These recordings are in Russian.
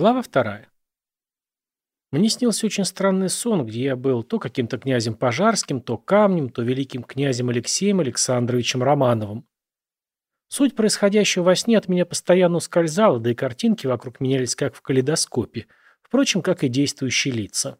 Глава вторая. Мне снился очень странный сон, где я был то каким-то князем Пожарским, то камнем, то великим князем Алексеем Александровичем Романовым. Суть происходящего во сне от меня постоянно ускользала, да и картинки вокруг менялись как в калейдоскопе, впрочем, как и действующие лица.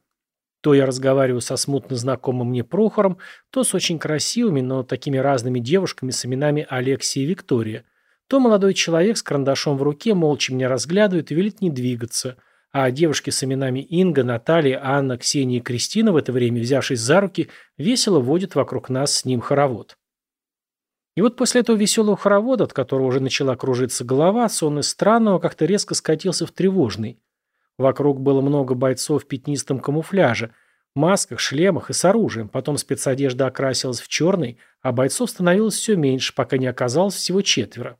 То я разговариваю со смутно знакомым мне Прохором, то с очень красивыми, но такими разными девушками с именами Алексия и Виктория, то молодой человек с карандашом в руке молча меня разглядывает и велит не двигаться, а девушки с именами Инга, Наталья, Анна, Ксения и Кристина в это время, взявшись за руки, весело водят вокруг нас с ним хоровод. И вот после этого веселого хоровода, от которого уже начала кружиться голова, сон из странного как-то резко скатился в тревожный. Вокруг было много бойцов в пятнистом камуфляже, масках, шлемах и с оружием. Потом спецодежда окрасилась в черный, а бойцов становилось все меньше, пока не оказалось всего четверо.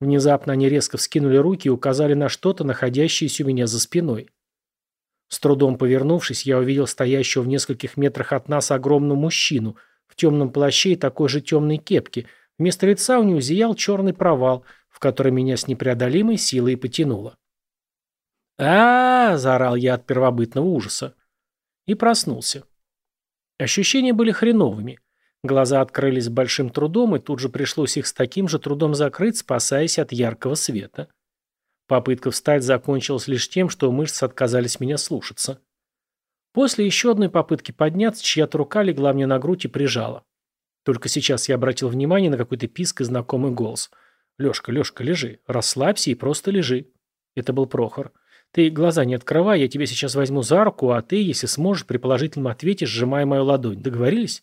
Внезапно они резко вскинули руки и указали на что-то, находящееся у меня за спиной. С трудом повернувшись, я увидел стоящего в нескольких метрах от нас огромного мужчину в темном плаще и такой же темной кепке. Вместо лица у него зиял черный провал, в который меня с непреодолимой силой потянуло. а, -а, заорал я от первобытного ужаса. И проснулся. Ощущения были хреновыми. Глаза открылись с большим трудом, и тут же пришлось их с таким же трудом закрыть, спасаясь от яркого света. Попытка встать закончилась лишь тем, что мышцы отказались меня слушаться. После еще одной попытки подняться, чья-то рука легла мне на грудь и прижала. Только сейчас я обратил внимание на какой-то писк и знакомый голос. «Лешка, Лешка, лежи. Расслабься и просто лежи». Это был Прохор. «Ты глаза не открывай, я тебя сейчас возьму за руку, а ты, если сможешь, при положительном ответе сжимай мою ладонь. Договорились?»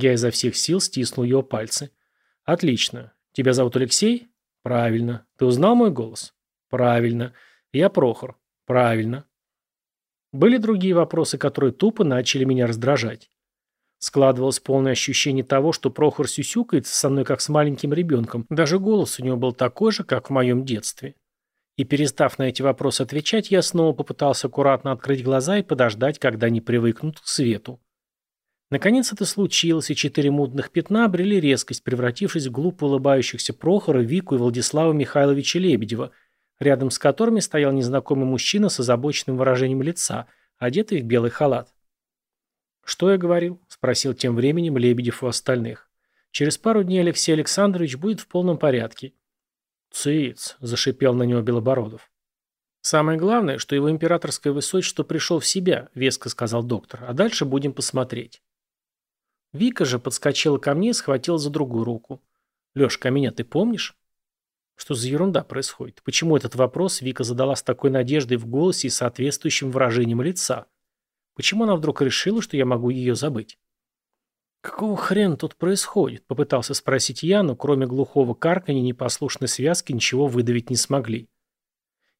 Я изо всех сил стиснул его пальцы. «Отлично. Тебя зовут Алексей?» «Правильно. Ты узнал мой голос?» «Правильно. Я Прохор?» «Правильно». Были другие вопросы, которые тупо начали меня раздражать. Складывалось полное ощущение того, что Прохор сюсюкается со мной, как с маленьким ребенком. Даже голос у него был такой же, как в моем детстве. И перестав на эти вопросы отвечать, я снова попытался аккуратно открыть глаза и подождать, когда они привыкнут к свету. Наконец это случилось, и четыре мутных пятна обрели резкость, превратившись в глупо улыбающихся Прохора, Вику и Владислава Михайловича Лебедева, рядом с которыми стоял незнакомый мужчина с озабоченным выражением лица, одетый в белый халат. «Что я говорил?» – спросил тем временем Лебедев у остальных. «Через пару дней Алексей Александрович будет в полном порядке». «Цыц!» – зашипел на него Белобородов. «Самое главное, что его императорское высочество пришел в себя», – веско сказал доктор, – «а дальше будем посмотреть». Вика же подскочила ко мне и схватила за другую руку. «Лешка, а меня ты помнишь?» Что за ерунда происходит? Почему этот вопрос Вика задала с такой надеждой в голосе и соответствующим выражением лица? Почему она вдруг решила, что я могу ее забыть? «Какого хрена тут происходит?» – попытался спросить я, но кроме глухого карканья непослушной связки ничего выдавить не смогли.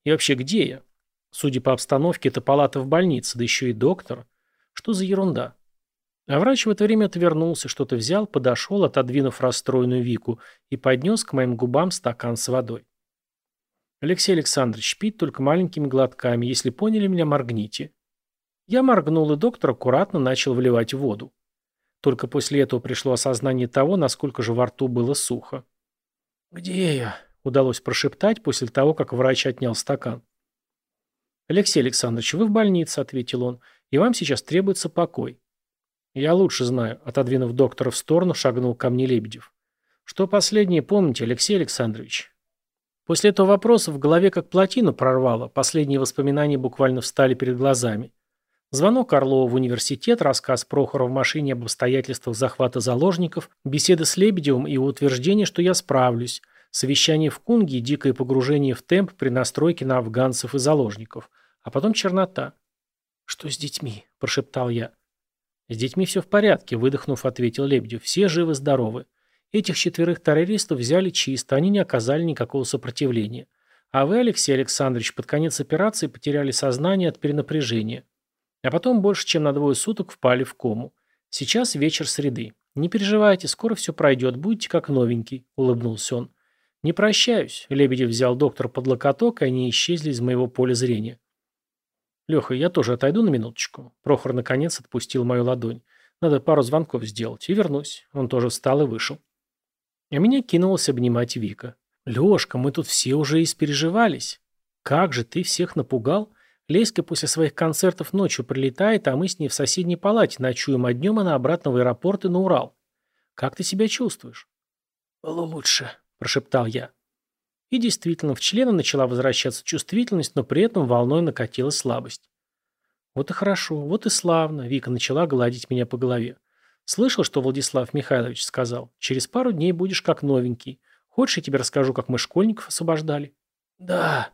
«И вообще, где я?» Судя по обстановке, это палата в больнице, да еще и доктор. Что за ерунда? А врач в это время отвернулся, что-то взял, подошел, отодвинув расстроенную Вику, и поднес к моим губам стакан с водой. «Алексей Александрович, пить только маленькими глотками. Если поняли меня, моргните». Я моргнул, и доктор аккуратно начал вливать воду. Только после этого пришло осознание того, насколько же во рту было сухо. «Где я?» – удалось прошептать после того, как врач отнял стакан. «Алексей Александрович, вы в больнице», – ответил он, – «и вам сейчас требуется покой. «Я лучше знаю», — отодвинув доктора в сторону, шагнул ко мне Лебедев. «Что последнее помните, Алексей Александрович?» После этого вопроса в голове как плотину прорвало, последние воспоминания буквально встали перед глазами. Звонок Орлова в университет, рассказ Прохора в машине об обстоятельствах захвата заложников, беседа с Лебедевым и утверждение, что я справлюсь, совещание в Кунге и дикое погружение в темп при настройке на афганцев и заложников, а потом чернота. «Что с детьми?» – прошептал я. «С детьми все в порядке», – выдохнув, ответил Лебедев. «Все живы-здоровы. Этих четверых террористов взяли чисто, они не оказали никакого сопротивления. А вы, Алексей Александрович, под конец операции потеряли сознание от перенапряжения. А потом больше, чем на двое суток впали в кому. Сейчас вечер среды. Не переживайте, скоро все пройдет, будете как новенький», – улыбнулся он. «Не прощаюсь», – Лебедев взял доктора под локоток, и они исчезли из моего поля зрения. «Леха, я тоже отойду на минуточку». Прохор наконец отпустил мою ладонь. «Надо пару звонков сделать. И вернусь». Он тоже встал и вышел. А меня кинулась обнимать Вика. «Лешка, мы тут все уже испереживались». Как же ты всех напугал? Леська после своих концертов ночью прилетает, а мы с ней в соседней палате ночуем, а днем она обратно в аэропорт и на Урал. Как ты себя чувствуешь? Лучше, прошептал я. И действительно, в члена начала возвращаться чувствительность, но при этом волной накатила слабость. Вот и хорошо, вот и славно, Вика начала гладить меня по голове. Слышал, что Владислав Михайлович сказал? Через пару дней будешь как новенький. Хочешь, я тебе расскажу, как мы школьников освобождали? Да.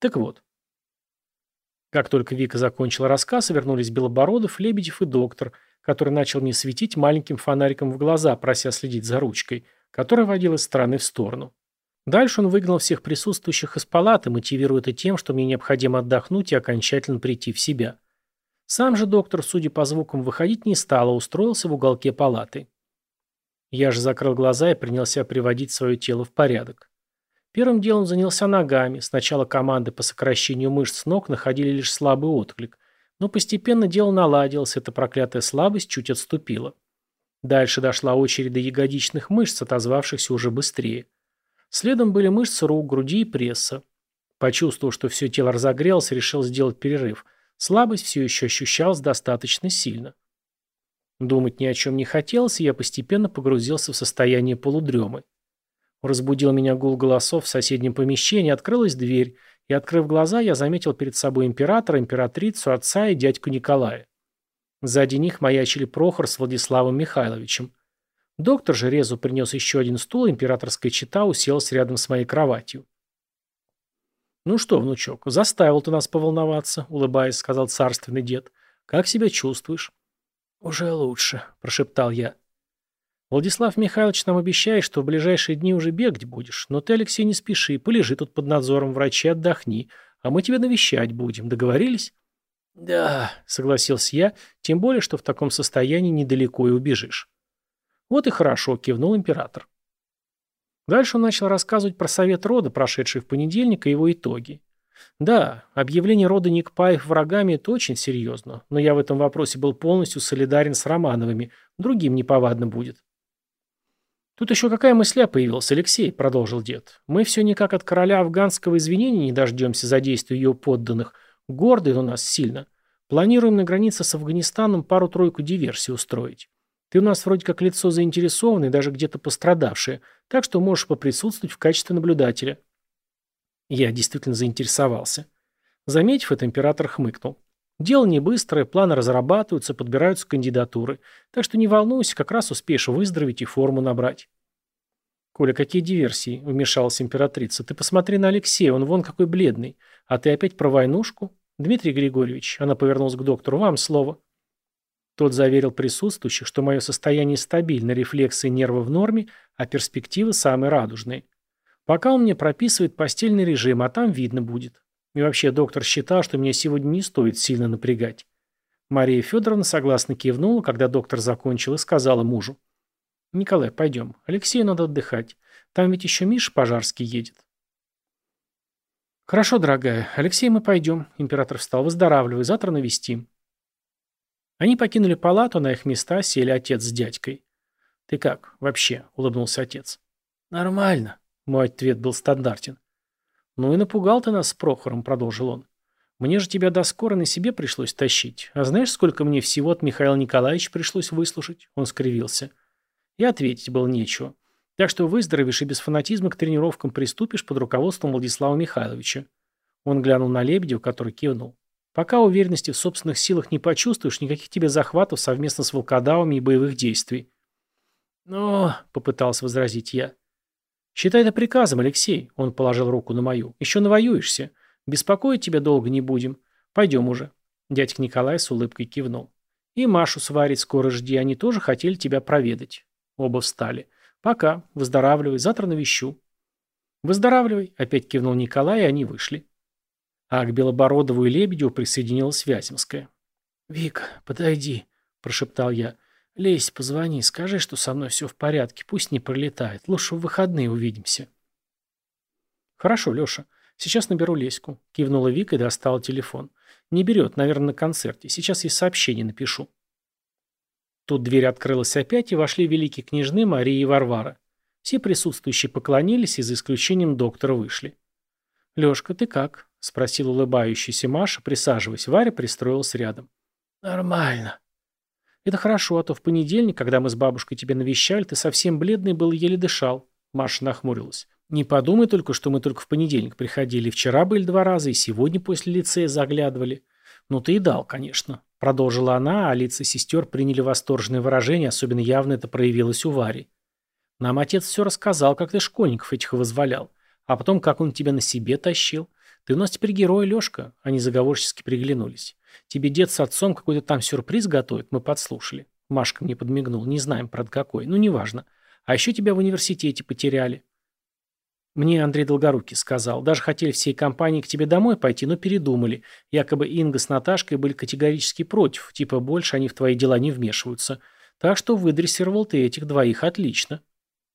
Так вот, как только Вика закончила рассказ, вернулись Белобородов, Лебедев и доктор, который начал мне светить маленьким фонариком в глаза, прося следить за ручкой, которая водила из стороны в сторону. Дальше он выгнал всех присутствующих из палаты, мотивируя это тем, что мне необходимо отдохнуть и окончательно прийти в себя. Сам же доктор, судя по звукам, выходить не стал, а устроился в уголке палаты. Я же закрыл глаза и принялся приводить свое тело в порядок. Первым делом занялся ногами. Сначала команды по сокращению мышц ног находили лишь слабый отклик. Но постепенно дело наладилось, эта проклятая слабость чуть отступила. Дальше дошла очередь до ягодичных мышц, отозвавшихся уже быстрее. Следом были мышцы рук, груди и пресса. Почувствовав, что все тело разогрелось, решил сделать перерыв. Слабость все еще ощущалась достаточно сильно. Думать ни о чем не хотелось, и я постепенно погрузился в состояние полудремы. Разбудил меня гул голосов в соседнем помещении, открылась дверь, и, открыв глаза, я заметил перед собой императора, императрицу, отца и дядьку Николая. Сзади них маячили Прохор с Владиславом Михайловичем. Доктор же резу принес еще один стул, императорская чита уселась рядом с моей кроватью. «Ну что, внучок, заставил ты нас поволноваться», — улыбаясь, сказал царственный дед. «Как себя чувствуешь?» «Уже лучше», — прошептал я. Владислав Михайлович нам обещает, что в ближайшие дни уже бегать будешь, но ты, Алексей, не спеши, полежи тут под надзором врача, отдохни, а мы тебя навещать будем. Договорились? Да, согласился я, тем более, что в таком состоянии недалеко и убежишь. Вот и хорошо, кивнул император. Дальше он начал рассказывать про совет рода, прошедший в понедельник, и его итоги. Да, объявление рода Никпаев врагами – это очень серьезно, но я в этом вопросе был полностью солидарен с Романовыми, другим неповадно будет. «Тут еще какая мысля появилась, Алексей?» – продолжил дед. «Мы все никак от короля афганского извинения не дождемся за действия ее подданных. Гордый у нас сильно. Планируем на границе с Афганистаном пару-тройку диверсий устроить. Ты у нас вроде как лицо заинтересованное, даже где-то пострадавшее, так что можешь поприсутствовать в качестве наблюдателя». Я действительно заинтересовался. Заметив это, император хмыкнул. Дело не быстрое, планы разрабатываются, подбираются кандидатуры. Так что не волнуйся, как раз успеешь выздороветь и форму набрать. «Коля, какие диверсии?» – вмешалась императрица. «Ты посмотри на Алексея, он вон какой бледный. А ты опять про войнушку?» «Дмитрий Григорьевич», – она повернулась к доктору, – «вам слово». Тот заверил присутствующих, что мое состояние стабильно, рефлексы и нервы в норме, а перспективы самые радужные. Пока он мне прописывает постельный режим, а там видно будет. И вообще доктор считал, что меня сегодня не стоит сильно напрягать. Мария Федоровна согласно кивнула, когда доктор закончил, и сказала мужу. «Николай, пойдем. Алексею надо отдыхать. Там ведь еще Миша Пожарский едет». «Хорошо, дорогая. Алексей, мы пойдем». Император встал. «Выздоравливай. Завтра навестим». Они покинули палату, на их места сели отец с дядькой. «Ты как? Вообще?» — улыбнулся отец. «Нормально». Мой ответ был стандартен. «Ну и напугал ты нас с Прохором», — продолжил он. «Мне же тебя до скорой на себе пришлось тащить. А знаешь, сколько мне всего от Михаила Николаевича пришлось выслушать?» Он скривился. И ответить было нечего. Так что выздоровеешь и без фанатизма к тренировкам приступишь под руководством Владислава Михайловича. Он глянул на Лебедева, который кивнул. Пока уверенности в собственных силах не почувствуешь, никаких тебе захватов совместно с волкодавами и боевых действий. «Но», — попытался возразить я, — «Считай это приказом, Алексей», — он положил руку на мою. «Еще навоюешься. Беспокоить тебя долго не будем. Пойдем уже». Дядька Николай с улыбкой кивнул. «И Машу сварить скоро жди, они тоже хотели тебя проведать». Оба встали. «Пока. Выздоравливай. Завтра навещу». «Выздоравливай», — опять кивнул Николай, и они вышли. А к Белобородову и Лебедеву присоединилась Вяземская. «Вика, подойди», — прошептал я. «Лезь, позвони, скажи, что со мной все в порядке, пусть не пролетает. Лучше в выходные увидимся». «Хорошо, Леша. Сейчас наберу Леську», — кивнула Вика и достала телефон. «Не берет, наверное, на концерте. Сейчас ей сообщение напишу». Тут дверь открылась опять, и вошли великие княжны Мария и Варвара. Все присутствующие поклонились и, за исключением доктора, вышли. «Лешка, ты как?» — спросил улыбающийся Маша, присаживаясь. Варя пристроилась рядом. «Нормально». «Это хорошо, а то в понедельник, когда мы с бабушкой тебя навещали, ты совсем бледный был еле дышал». Маша нахмурилась. «Не подумай только, что мы только в понедельник приходили. Вчера были два раза, и сегодня после лицея заглядывали». «Ну ты и дал, конечно», — продолжила она, а лица сестер приняли восторженное выражение, особенно явно это проявилось у Вари. «Нам отец все рассказал, как ты школьников этих вызволял, а потом, как он тебя на себе тащил. Ты у нас теперь герой, Лешка». Они заговорчески приглянулись. Тебе дед с отцом какой-то там сюрприз готовит, мы подслушали. Машка мне подмигнул, не знаем, правда, какой, ну неважно. А еще тебя в университете потеряли. Мне Андрей Долгорукий сказал. Даже хотели всей компанией к тебе домой пойти, но передумали. Якобы Инга с Наташкой были категорически против. Типа больше они в твои дела не вмешиваются. Так что выдрессировал ты этих двоих отлично.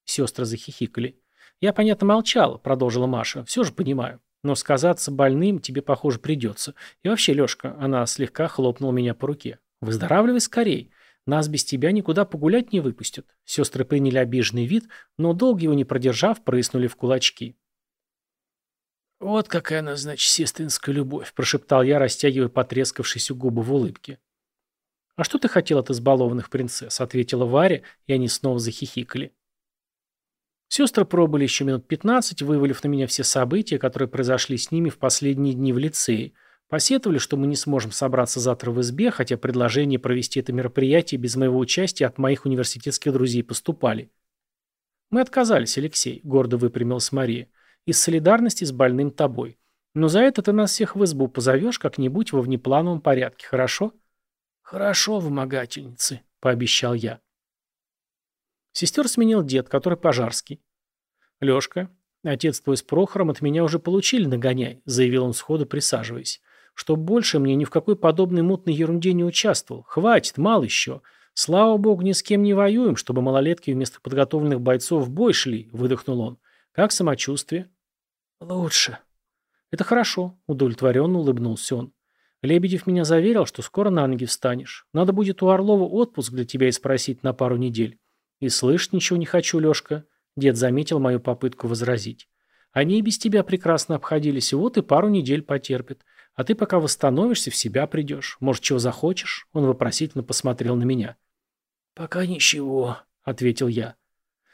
Сестры захихикали. Я, понятно, молчала, продолжила Маша. Все же понимаю. Но сказаться больным тебе, похоже, придется. И вообще, Лешка, она слегка хлопнула меня по руке. Выздоравливай скорей. Нас без тебя никуда погулять не выпустят. Сестры приняли обиженный вид, но долго его не продержав, прыснули в кулачки. «Вот какая она, значит, сестринская любовь», – прошептал я, растягивая потрескавшиеся губы в улыбке. «А что ты хотел от избалованных принцесс?» – ответила Варя, и они снова захихикали. Сестры пробыли еще минут пятнадцать, вывалив на меня все события, которые произошли с ними в последние дни в лицее. Посетовали, что мы не сможем собраться завтра в избе, хотя предложение провести это мероприятие без моего участия от моих университетских друзей поступали. Мы отказались, Алексей, гордо выпрямилась Мария, из солидарности с больным тобой. Но за это ты нас всех в избу позовешь как-нибудь во внеплановом порядке, хорошо? Хорошо, вымогательницы, пообещал я. Сестер сменил дед, который пожарский. «Лешка, отец твой с Прохором от меня уже получили нагоняй», заявил он сходу, присаживаясь. «Чтоб больше мне ни в какой подобной мутной ерунде не участвовал. Хватит, мало еще. Слава богу, ни с кем не воюем, чтобы малолетки вместо подготовленных бойцов в бой шли», выдохнул он. «Как самочувствие?» «Лучше». «Это хорошо», удовлетворенно улыбнулся он. Лебедев меня заверил, что скоро на ноги встанешь. Надо будет у Орлова отпуск для тебя и спросить на пару недель. «И слышать ничего не хочу, Лешка», — дед заметил мою попытку возразить. «Они и без тебя прекрасно обходились, и вот и пару недель потерпят. А ты пока восстановишься, в себя придешь. Может, чего захочешь?» Он вопросительно посмотрел на меня. «Пока ничего», — ответил я.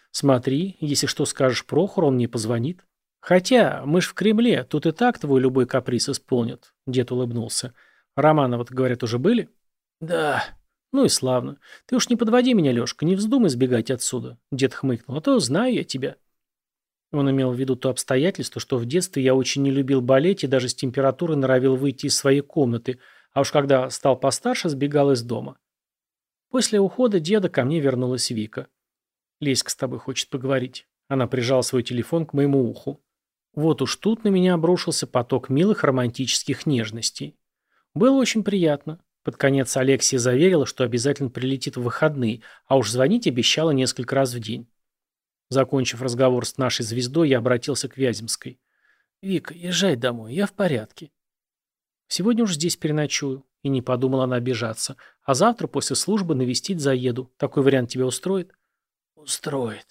«Смотри, если что скажешь Прохору, он мне позвонит». «Хотя, мы ж в Кремле, тут и так твой любой каприз исполнят», — дед улыбнулся. «Романовы, говорят, уже были?» «Да», «Ну и славно. Ты уж не подводи меня, Лешка, не вздумай сбегать отсюда», — дед хмыкнул, — «а то знаю я тебя». Он имел в виду то обстоятельство, что в детстве я очень не любил болеть и даже с температурой норовил выйти из своей комнаты, а уж когда стал постарше, сбегал из дома. После ухода деда ко мне вернулась Вика. «Леська с тобой хочет поговорить». Она прижала свой телефон к моему уху. Вот уж тут на меня обрушился поток милых романтических нежностей. Было очень приятно. Под конец Алексия заверила, что обязательно прилетит в выходные, а уж звонить обещала несколько раз в день. Закончив разговор с нашей звездой, я обратился к Вяземской. «Вика, езжай домой, я в порядке». «Сегодня уж здесь переночую», и не подумала она обижаться. «А завтра после службы навестить заеду. Такой вариант тебя устроит?» «Устроит».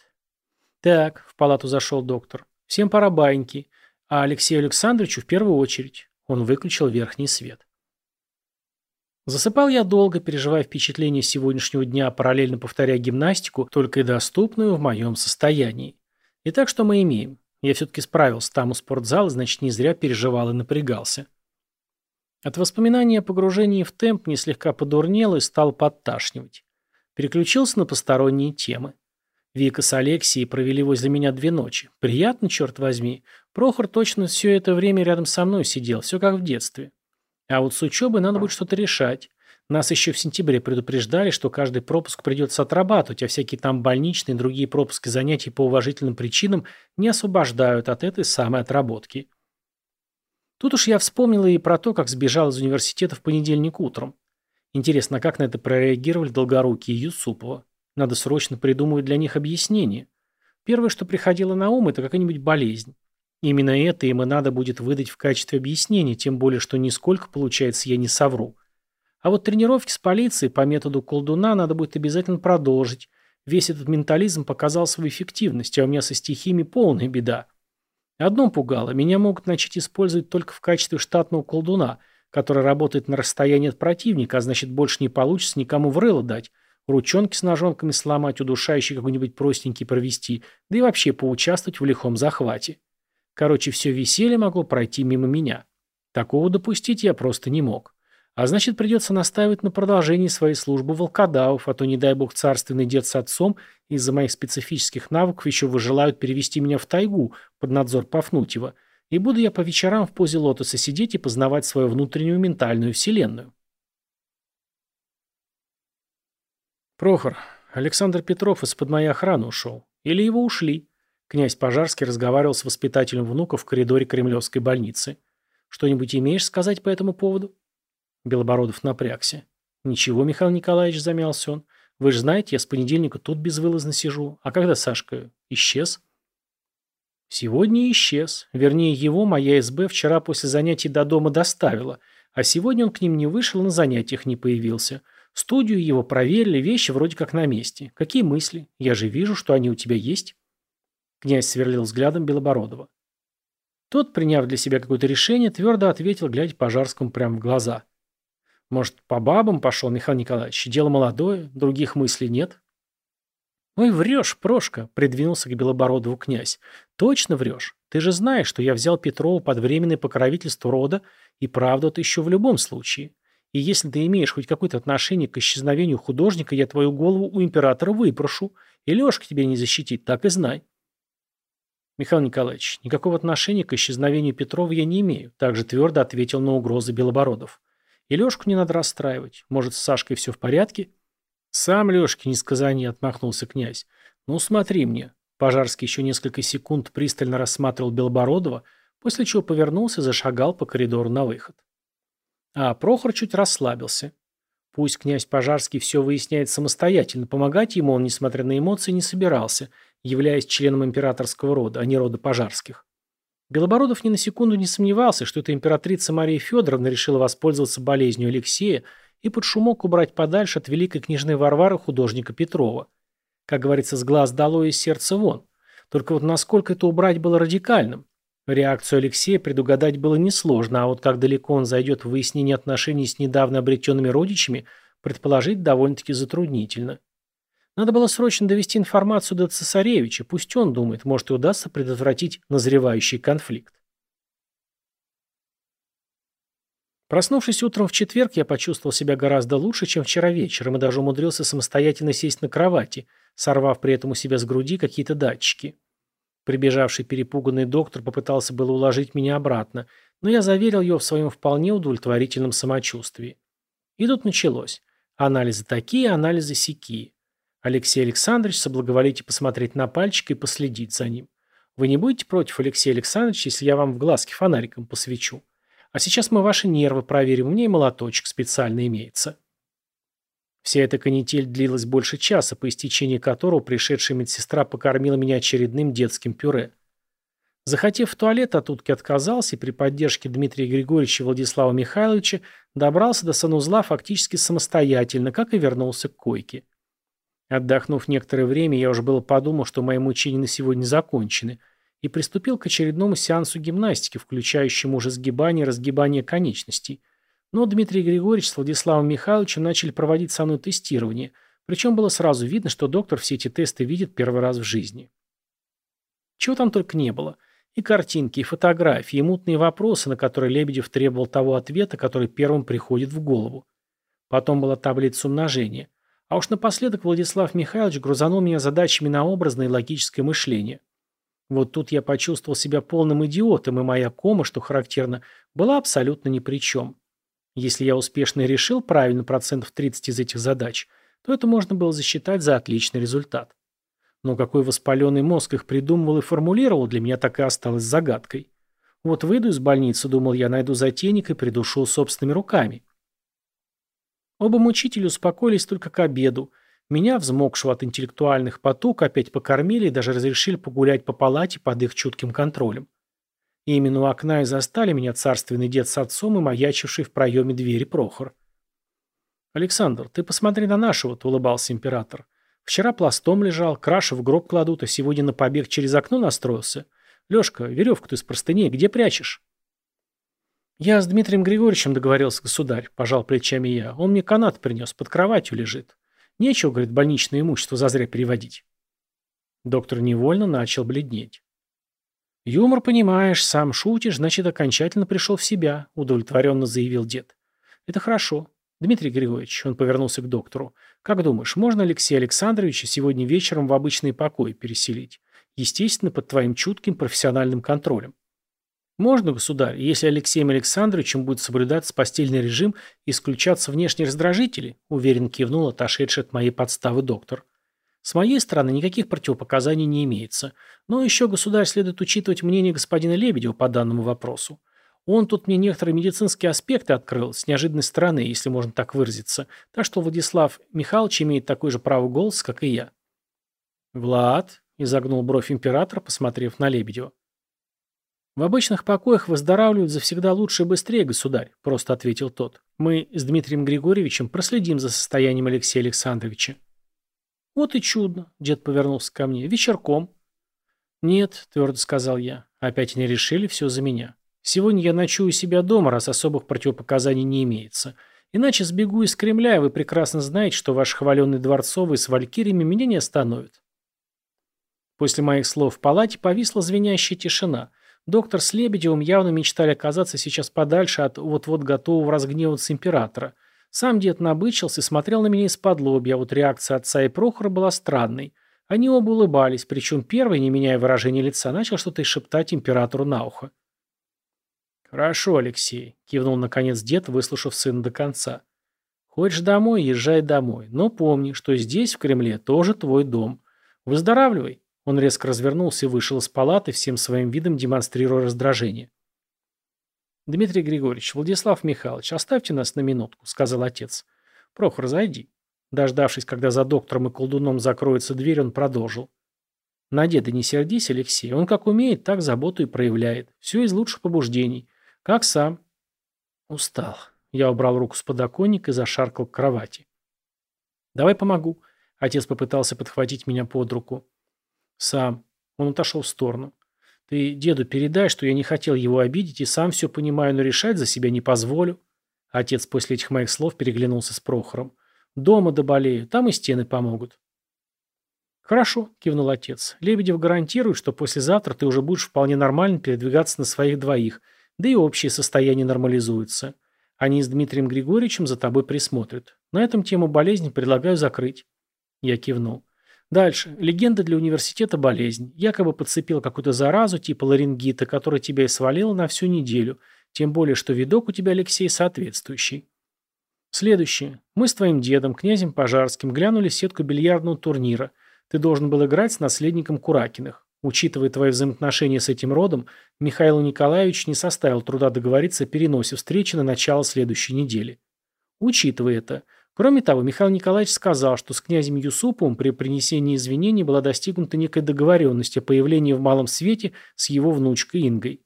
«Так», — в палату зашел доктор. «Всем пора баньки, а Алексею Александровичу в первую очередь». Он выключил верхний свет. Засыпал я долго, переживая впечатление сегодняшнего дня, параллельно повторяя гимнастику, только и доступную в моем состоянии. Итак, что мы имеем? Я все-таки справился там у спортзала, значит, не зря переживал и напрягался. От воспоминания о погружении в темп мне слегка подурнело и стал подташнивать. Переключился на посторонние темы. Вика с Алексией провели возле меня две ночи. Приятно, черт возьми. Прохор точно все это время рядом со мной сидел, все как в детстве. А вот с учебой надо будет что-то решать. Нас еще в сентябре предупреждали, что каждый пропуск придется отрабатывать, а всякие там больничные и другие пропуски занятий по уважительным причинам не освобождают от этой самой отработки. Тут уж я вспомнила и про то, как сбежал из университета в понедельник утром. Интересно, как на это прореагировали Долгорукий и Юсупова? Надо срочно придумывать для них объяснение. Первое, что приходило на ум, это какая-нибудь болезнь. Именно это им и надо будет выдать в качестве объяснения, тем более, что нисколько, получается, я не совру. А вот тренировки с полицией по методу колдуна надо будет обязательно продолжить. Весь этот ментализм показал свою эффективность, а у меня со стихиями полная беда. Одно пугало, меня могут начать использовать только в качестве штатного колдуна, который работает на расстоянии от противника, а значит больше не получится никому в рыло дать, ручонки с ножонками сломать, удушающий какой-нибудь простенький провести, да и вообще поучаствовать в лихом захвате. Короче, все веселье могло пройти мимо меня. Такого допустить я просто не мог. А значит, придется настаивать на продолжении своей службы волкодавов, а то, не дай бог, царственный дед с отцом из-за моих специфических навыков еще выжелают перевести меня в тайгу под надзор Пафнутьева, и буду я по вечерам в позе лотоса сидеть и познавать свою внутреннюю ментальную вселенную. Прохор, Александр Петров из-под моей охраны ушел. Или его ушли. Князь Пожарский разговаривал с воспитателем внука в коридоре Кремлевской больницы. Что-нибудь имеешь сказать по этому поводу? Белобородов напрягся. «Ничего, Михаил Николаевич», — замялся он. «Вы же знаете, я с понедельника тут безвылазно сижу. А когда Сашка исчез?» «Сегодня исчез. Вернее, его моя СБ вчера после занятий до дома доставила, а сегодня он к ним не вышел на занятиях не появился. Студию его проверили, вещи вроде как на месте. Какие мысли? Я же вижу, что они у тебя есть». Князь сверлил взглядом Белобородова. Тот, приняв для себя какое-то решение, твердо ответил, глядя Пожарскому прямо в глаза. Может, по бабам пошел, Михаил Николаевич? Дело молодое, других мыслей нет. «Ой, врешь, Прошка», — придвинулся к Белобородову князь. «Точно врешь. Ты же знаешь, что я взял Петрова под временное покровительство рода, и правду это еще в любом случае. И если ты имеешь хоть какое-то отношение к исчезновению художника, я твою голову у императора выпрошу, и Лешка тебе не защитит, так и знай». «Михаил Николаевич, никакого отношения к исчезновению Петрова я не имею», также твердо ответил на угрозы Белобородов. И Лешку не надо расстраивать. Может, с Сашкой все в порядке? Сам Лешке не сказание, отмахнулся князь. Ну, смотри мне. Пожарский еще несколько секунд пристально рассматривал Белобородова, после чего повернулся и зашагал по коридору на выход. А Прохор чуть расслабился. Пусть князь Пожарский все выясняет самостоятельно, помогать ему он, несмотря на эмоции, не собирался, являясь членом императорского рода, а не рода Пожарских. Белобородов ни на секунду не сомневался, что эта императрица Мария Федоровна решила воспользоваться болезнью Алексея и под шумок убрать подальше от великой княжны Варвары художника Петрова. Как говорится, с глаз дало и с сердца вон. Только вот насколько это убрать было радикальным? Реакцию Алексея предугадать было несложно, а вот как далеко он зайдет в выяснение отношений с недавно обретенными родичами, предположить довольно-таки затруднительно. Надо было срочно довести информацию до цесаревича, пусть он думает, может и удастся предотвратить назревающий конфликт. Проснувшись утром в четверг, я почувствовал себя гораздо лучше, чем вчера вечером, и даже умудрился самостоятельно сесть на кровати, сорвав при этом у себя с груди какие-то датчики. Прибежавший перепуганный доктор попытался было уложить меня обратно, но я заверил его в своем вполне удовлетворительном самочувствии. И тут началось. Анализы такие, анализы сякие. Алексей Александрович, соблаговолите посмотреть на пальчик и последить за ним. Вы не будете против, Алексей Александрович, если я вам в глазки фонариком посвечу? А сейчас мы ваши нервы проверим, у меня молоточек специально имеется. Вся эта канитель длилась больше часа, по истечении которого пришедшая медсестра покормила меня очередным детским пюре. Захотев в туалет, от утки отказался и при поддержке Дмитрия Григорьевича Владислава Михайловича добрался до санузла фактически самостоятельно, как и вернулся к койке. Отдохнув некоторое время, я уже было подумал, что мои мучения на сегодня закончены, и приступил к очередному сеансу гимнастики, включающему уже сгибание и разгибание конечностей. Но Дмитрий Григорьевич с Владиславом Михайловичем начали проводить со мной тестирование, причем было сразу видно, что доктор все эти тесты видит первый раз в жизни. Чего там только не было. И картинки, и фотографии, и мутные вопросы, на которые Лебедев требовал того ответа, который первым приходит в голову. Потом была таблица умножения. А уж напоследок Владислав Михайлович грузанул меня задачами на образное и логическое мышление. Вот тут я почувствовал себя полным идиотом, и моя кома, что характерно, была абсолютно ни при чем. Если я успешно решил правильно процентов 30 из этих задач, то это можно было засчитать за отличный результат. Но какой воспаленный мозг их придумывал и формулировал, для меня так и осталось загадкой. Вот выйду из больницы, думал я, найду затейника и придушу собственными руками. Оба мучителя успокоились только к обеду. Меня, взмокшего от интеллектуальных потуг, опять покормили и даже разрешили погулять по палате под их чутким контролем. И именно у окна и застали меня царственный дед с отцом и маячивший в проеме двери Прохор. «Александр, ты посмотри на нашего-то», — улыбался император. «Вчера пластом лежал, краши в гроб кладут, а сегодня на побег через окно настроился. Лешка, веревку-то из простыней где прячешь? Я с Дмитрием Григорьевичем договорился, государь, пожал плечами я. Он мне канат принес, под кроватью лежит. Нечего, говорит, больничное имущество зазря переводить. Доктор невольно начал бледнеть. «Юмор понимаешь, сам шутишь, значит, окончательно пришел в себя», — удовлетворенно заявил дед. «Это хорошо. Дмитрий Григорьевич», — он повернулся к доктору, — «как думаешь, можно Алексея Александровича сегодня вечером в обычный покой переселить? Естественно, под твоим чутким профессиональным контролем». «Можно, государь, если Алексеем Александровичем будет соблюдаться постельный режим и исключаться внешние раздражители», — уверенно кивнул отошедший от моей подставы доктор. С моей стороны никаких противопоказаний не имеется. Но еще, государь, следует учитывать мнение господина Лебедева по данному вопросу. Он тут мне некоторые медицинские аспекты открыл, с неожиданной стороны, если можно так выразиться. Так что Владислав Михайлович имеет такой же право голоса, как и я. «Влад», — изогнул бровь императора, посмотрев на Лебедева. «В обычных покоях выздоравливают завсегда лучше и быстрее, государь», — просто ответил тот. «Мы с Дмитрием Григорьевичем проследим за состоянием Алексея Александровича». «Вот и чудно», — дед повернулся ко мне. «Вечерком». «Нет», — твердо сказал я. Опять они решили все за меня. «Сегодня я ночую у себя дома, раз особых противопоказаний не имеется. Иначе сбегу из Кремля, и вы прекрасно знаете, что ваш хваленный Дворцовый с валькириями меня не остановит». После моих слов в палате повисла звенящая тишина. Доктор с Лебедевым явно мечтали оказаться сейчас подальше от вот-вот готового разгневаться императора — сам дед набычился и смотрел на меня из-под лобья, а вот реакция отца и Прохора была странной. Они оба улыбались, причем первый, не меняя выражения лица, начал что-то шептать императору на ухо. «Хорошо, Алексей», — кивнул наконец дед, выслушав сына до конца. «Хочешь домой, езжай домой, но помни, что здесь, в Кремле, тоже твой дом. Выздоравливай». Он резко развернулся и вышел из палаты, всем своим видом демонстрируя раздражение. «Дмитрий Григорьевич, Владислав Михайлович, оставьте нас на минутку», — сказал отец. «Прохор, зайди». Дождавшись, когда за доктором и колдуном закроется дверь, он продолжил. «На деда не сердись, Алексей. Он как умеет, так заботу и проявляет. Все из лучших побуждений. Как сам». «Устал». Я убрал руку с подоконника и зашаркал к кровати. «Давай помогу». Отец попытался подхватить меня под руку. «Сам». Он отошел в сторону. Ты деду передай, что я не хотел его обидеть и сам все понимаю, но решать за себя не позволю. Отец после этих моих слов переглянулся с Прохором. Дома доболею, там и стены помогут. Хорошо, кивнул отец. Лебедев гарантирует, что послезавтра ты уже будешь вполне нормально передвигаться на своих двоих, да и общее состояние нормализуется. Они с Дмитрием Григорьевичем за тобой присмотрят. На этом тему болезни предлагаю закрыть. Я кивнул. Дальше. Легенда для университета болезнь. Якобы подцепил какую-то заразу типа ларингита, которая тебя и свалила на всю неделю. Тем более, что видок у тебя, Алексей, соответствующий. Следующее. Мы с твоим дедом, князем Пожарским, глянули сетку бильярдного турнира. Ты должен был играть с наследником Куракиных. Учитывая твои взаимоотношения с этим родом, Михаил Николаевич не составил труда договориться о переносе встречи на начало следующей недели. Учитывая это, Кроме того, Михаил Николаевич сказал, что с князем Юсуповым при принесении извинений была достигнута некая договоренность о появлении в малом свете с его внучкой Ингой.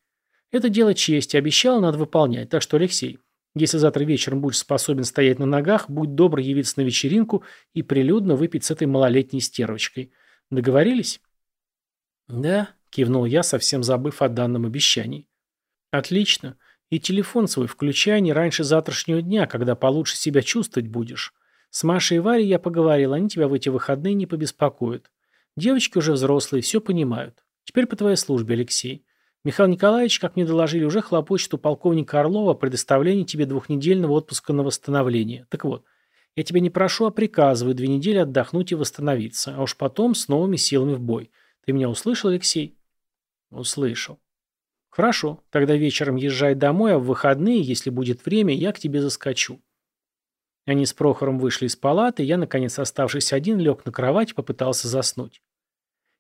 Это дело чести, обещал, надо выполнять. Так что, Алексей, если завтра вечером будешь способен стоять на ногах, будь добр явиться на вечеринку и прилюдно выпить с этой малолетней стервочкой. Договорились? Да, кивнул я, совсем забыв о данном обещании. Отлично. И телефон свой включай не раньше завтрашнего дня, когда получше себя чувствовать будешь. С Машей и Варей я поговорил, они тебя в эти выходные не побеспокоят. Девочки уже взрослые, все понимают. Теперь по твоей службе, Алексей. Михаил Николаевич, как мне доложили, уже хлопочет у полковника Орлова о предоставлении тебе двухнедельного отпуска на восстановление. Так вот, я тебя не прошу, а приказываю две недели отдохнуть и восстановиться, а уж потом с новыми силами в бой. Ты меня услышал, Алексей? Услышал. Хорошо, тогда вечером езжай домой, а в выходные, если будет время, я к тебе заскочу. Они с Прохором вышли из палаты, я, наконец, оставшись один, лег на кровать и попытался заснуть.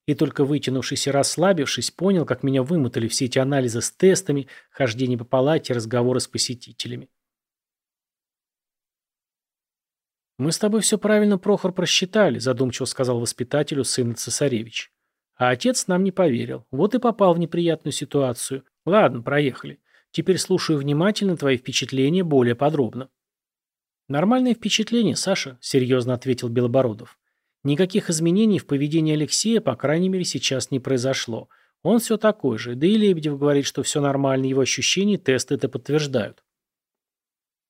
И только вытянувшись и расслабившись, понял, как меня вымотали все эти анализы с тестами, хождение по палате, разговоры с посетителями. «Мы с тобой все правильно, Прохор, просчитали», задумчиво сказал воспитателю сын цесаревич. А отец нам не поверил. Вот и попал в неприятную ситуацию. Ладно, проехали. Теперь слушаю внимательно твои впечатления более подробно. Нормальные впечатления, Саша, серьезно ответил Белобородов. Никаких изменений в поведении Алексея, по крайней мере, сейчас не произошло. Он все такой же, да и Лебедев говорит, что все нормально, его ощущения тесты это подтверждают.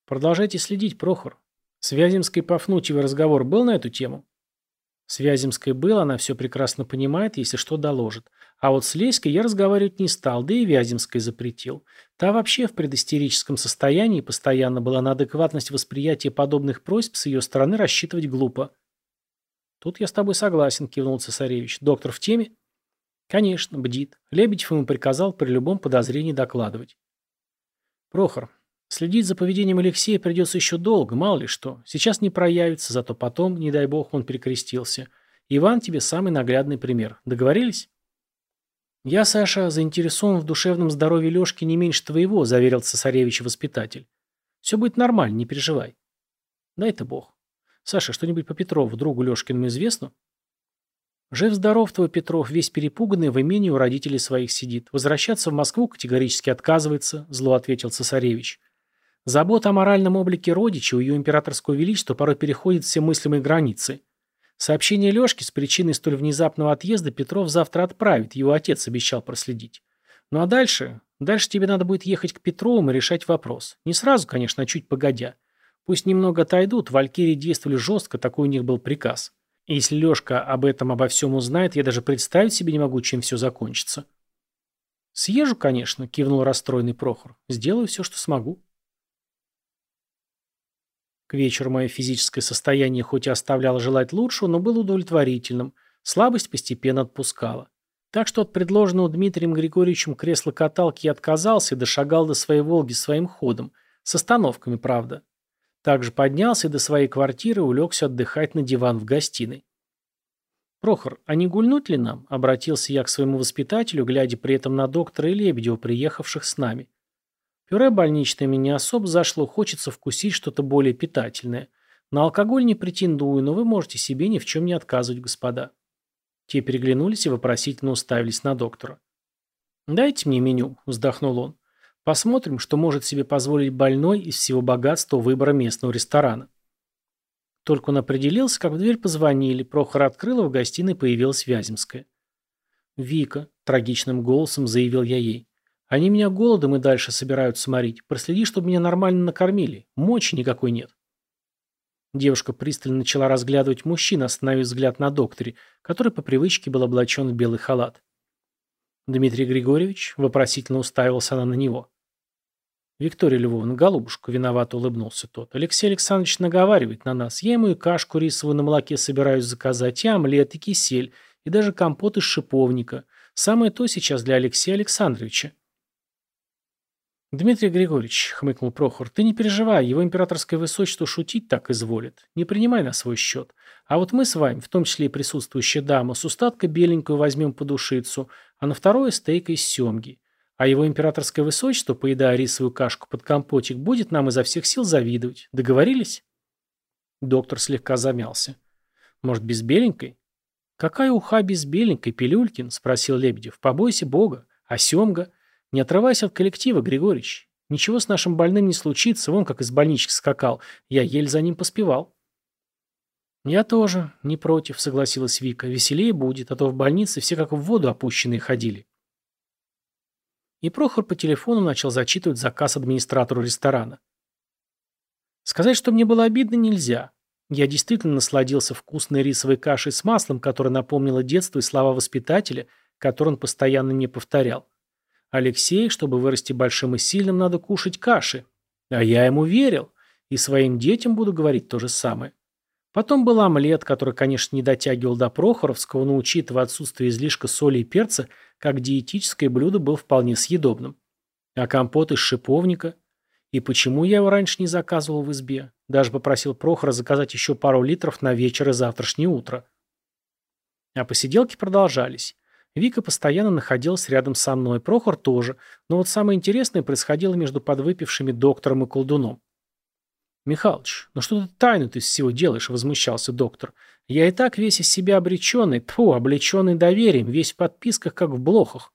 Продолжайте следить, Прохор. С Вяземской Пафнутьевой разговор был на эту тему? С Вяземской был, она все прекрасно понимает, если что доложит. А вот с Леськой я разговаривать не стал, да и Вяземской запретил. Та вообще в предостерическом состоянии постоянно была на адекватность восприятия подобных просьб с ее стороны рассчитывать глупо. Тут я с тобой согласен, кивнул цесаревич. Доктор в теме? Конечно, бдит. Лебедев ему приказал при любом подозрении докладывать. Прохор, следить за поведением Алексея придется еще долго, мало ли что. Сейчас не проявится, зато потом, не дай бог, он перекрестился. Иван тебе самый наглядный пример. Договорились? Я, Саша, заинтересован в душевном здоровье Лешки не меньше твоего, заверил цесаревич воспитатель. Все будет нормально, не переживай. Дай-то бог. Саша, что-нибудь по Петрову, другу Лешкиному известно? Жив-здоров твой Петров, весь перепуганный, в имении у родителей своих сидит. Возвращаться в Москву категорически отказывается, зло ответил цесаревич. Забота о моральном облике родича у ее императорского величества порой переходит все мыслимые границы. Сообщение Лешки с причиной столь внезапного отъезда Петров завтра отправит, его отец обещал проследить. Ну а дальше? Дальше тебе надо будет ехать к Петровым и решать вопрос. Не сразу, конечно, а чуть погодя. Пусть немного отойдут, валькирии действовали жестко, такой у них был приказ. И если Лешка об этом обо всем узнает, я даже представить себе не могу, чем все закончится. Съезжу, конечно, кивнул расстроенный Прохор. Сделаю все, что смогу. К вечеру мое физическое состояние хоть и оставляло желать лучшего, но было удовлетворительным. Слабость постепенно отпускала. Так что от предложенного Дмитрием Григорьевичем кресла-каталки я отказался и дошагал до своей «Волги» своим ходом. С остановками, правда. Также поднялся и до своей квартиры улегся отдыхать на диван в гостиной. «Прохор, а не гульнуть ли нам?» – обратился я к своему воспитателю, глядя при этом на доктора и Лебедева, приехавших с нами. Пюре больничное мне не особо зашло, хочется вкусить что-то более питательное. На алкоголь не претендую, но вы можете себе ни в чем не отказывать, господа. Те переглянулись и вопросительно уставились на доктора. «Дайте мне меню», – вздохнул он. Посмотрим, что может себе позволить больной из всего богатства выбора местного ресторана. Только он определился, как в дверь позвонили. Прохор открыл, в гостиной появилась Вяземская. «Вика», – трагичным голосом заявил я ей, – «они меня голодом и дальше собираются морить. Проследи, чтобы меня нормально накормили. Мочи никакой нет». Девушка пристально начала разглядывать мужчин, остановив взгляд на докторе, который по привычке был облачен в белый халат. «Дмитрий Григорьевич?» – вопросительно уставился она на него. «Виктория Львовна, голубушка», — виновато улыбнулся тот. «Алексей Александрович наговаривает на нас. Я ему и кашку рисовую на молоке собираюсь заказать, и омлет, и кисель, и даже компот из шиповника. Самое то сейчас для Алексея Александровича». «Дмитрий Григорьевич», — хмыкнул Прохор, — «ты не переживай, его императорское высочество шутить так изволит. Не принимай на свой счет. А вот мы с вами, в том числе и присутствующая дама, с устатка беленькую возьмем по душицу, а на второе стейк из семги. А его императорское высочество, поедая рисовую кашку под компотик, будет нам изо всех сил завидовать. Договорились? Доктор слегка замялся. Может, без беленькой? Какая уха без беленькой, Пилюлькин? Спросил Лебедев. Побойся Бога. А семга? Не отрывайся от коллектива, Григорьевич. Ничего с нашим больным не случится, вон как из больнички скакал. Я еле за ним поспевал. «Я тоже не против», — согласилась Вика. «Веселее будет, а то в больнице все как в воду опущенные ходили». И Прохор по телефону начал зачитывать заказ администратору ресторана. Сказать, что мне было обидно, нельзя. Я действительно насладился вкусной рисовой кашей с маслом, которая напомнила детство и слова воспитателя, которые он постоянно мне повторял. Алексей, чтобы вырасти большим и сильным, надо кушать каши. А я ему верил. И своим детям буду говорить то же самое. Потом был омлет, который, конечно, не дотягивал до Прохоровского, но, учитывая отсутствие излишка соли и перца, как диетическое блюдо был вполне съедобным. А компот из шиповника? И почему я его раньше не заказывал в избе? Даже попросил Прохора заказать еще пару литров на вечер и завтрашнее утро. А посиделки продолжались. Вика постоянно находилась рядом со мной, Прохор тоже, но вот самое интересное происходило между подвыпившими доктором и колдуном. «Михалыч, ну что ты тайну ты из всего делаешь?» – возмущался доктор. «Я и так весь из себя обреченный, тьфу, облеченный доверием, весь в подписках, как в блохах.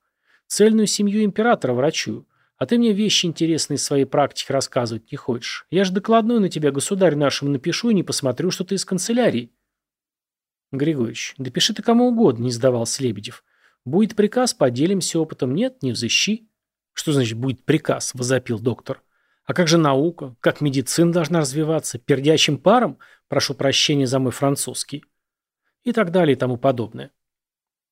Цельную семью императора врачую. А ты мне вещи интересные из своей практики рассказывать не хочешь. Я же докладную на тебя, государь нашему, напишу и не посмотрю, что ты из канцелярии». «Григорьевич, да пиши ты кому угодно», – не сдавался Лебедев. Будет приказ, поделимся опытом. Нет, не взыщи. Что значит будет приказ, возопил доктор. А как же наука? Как медицина должна развиваться? Пердящим паром? Прошу прощения за мой французский. И так далее и тому подобное.